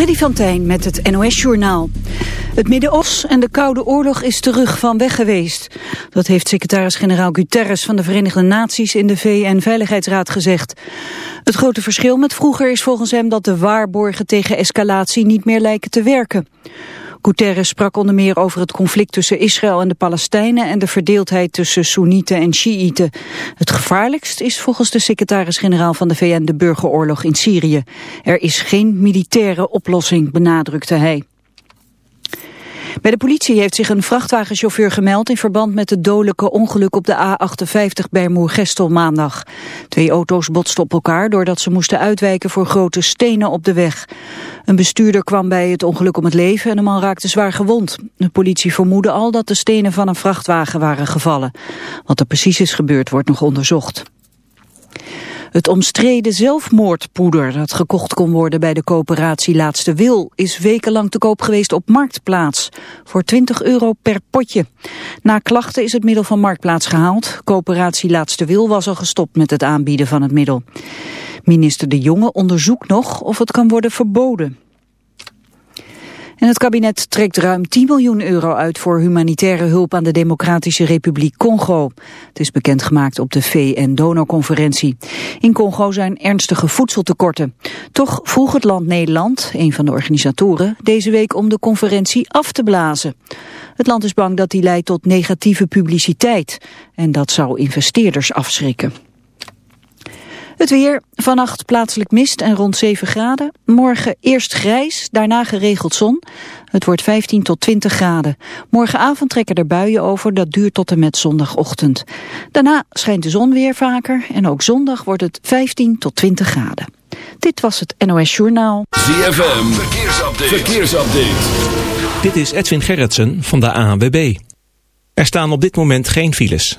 Freddy van met het NOS-journaal. Het Midden-Oosten en de Koude Oorlog is terug van weg geweest. Dat heeft secretaris-generaal Guterres van de Verenigde Naties in de VN-veiligheidsraad gezegd. Het grote verschil met vroeger is volgens hem dat de waarborgen tegen escalatie niet meer lijken te werken. Guterres sprak onder meer over het conflict tussen Israël en de Palestijnen en de verdeeldheid tussen Soenieten en Shiiten. Het gevaarlijkst is volgens de secretaris-generaal van de VN de burgeroorlog in Syrië. Er is geen militaire oplossing, benadrukte hij. Bij de politie heeft zich een vrachtwagenchauffeur gemeld in verband met het dodelijke ongeluk op de A58 bij Moergestel maandag. Twee auto's botsten op elkaar doordat ze moesten uitwijken voor grote stenen op de weg. Een bestuurder kwam bij het ongeluk om het leven en een man raakte zwaar gewond. De politie vermoedde al dat de stenen van een vrachtwagen waren gevallen. Wat er precies is gebeurd wordt nog onderzocht. Het omstreden zelfmoordpoeder dat gekocht kon worden bij de coöperatie Laatste Wil is wekenlang te koop geweest op Marktplaats voor 20 euro per potje. Na klachten is het middel van Marktplaats gehaald. Coöperatie Laatste Wil was al gestopt met het aanbieden van het middel. Minister De Jonge onderzoekt nog of het kan worden verboden. En het kabinet trekt ruim 10 miljoen euro uit voor humanitaire hulp aan de Democratische Republiek Congo. Het is bekendgemaakt op de VN-donorconferentie. In Congo zijn ernstige voedseltekorten. Toch vroeg het land Nederland, een van de organisatoren, deze week om de conferentie af te blazen. Het land is bang dat die leidt tot negatieve publiciteit. En dat zou investeerders afschrikken. Het weer, vannacht plaatselijk mist en rond 7 graden. Morgen eerst grijs, daarna geregeld zon. Het wordt 15 tot 20 graden. Morgenavond trekken er buien over, dat duurt tot en met zondagochtend. Daarna schijnt de zon weer vaker en ook zondag wordt het 15 tot 20 graden. Dit was het NOS Journaal. ZFM, verkeersupdate. verkeersupdate. Dit is Edwin Gerritsen van de ANWB. Er staan op dit moment geen files.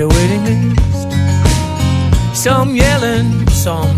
a waiting list. Some yelling, some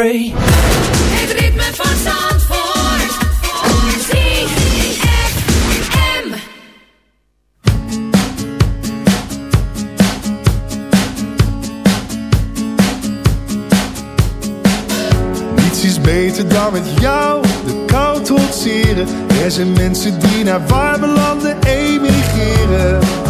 spray. Het ritme van Niets is beter dan met jou de kou trotseren. Er zijn mensen die naar warme landen emigreren.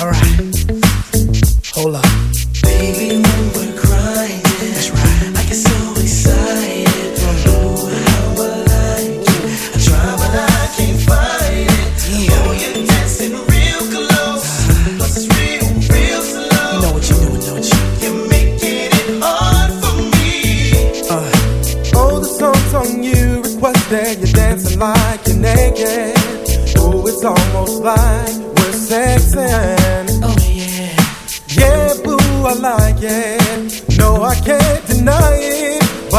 All right. Hold up. Baby,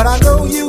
I know you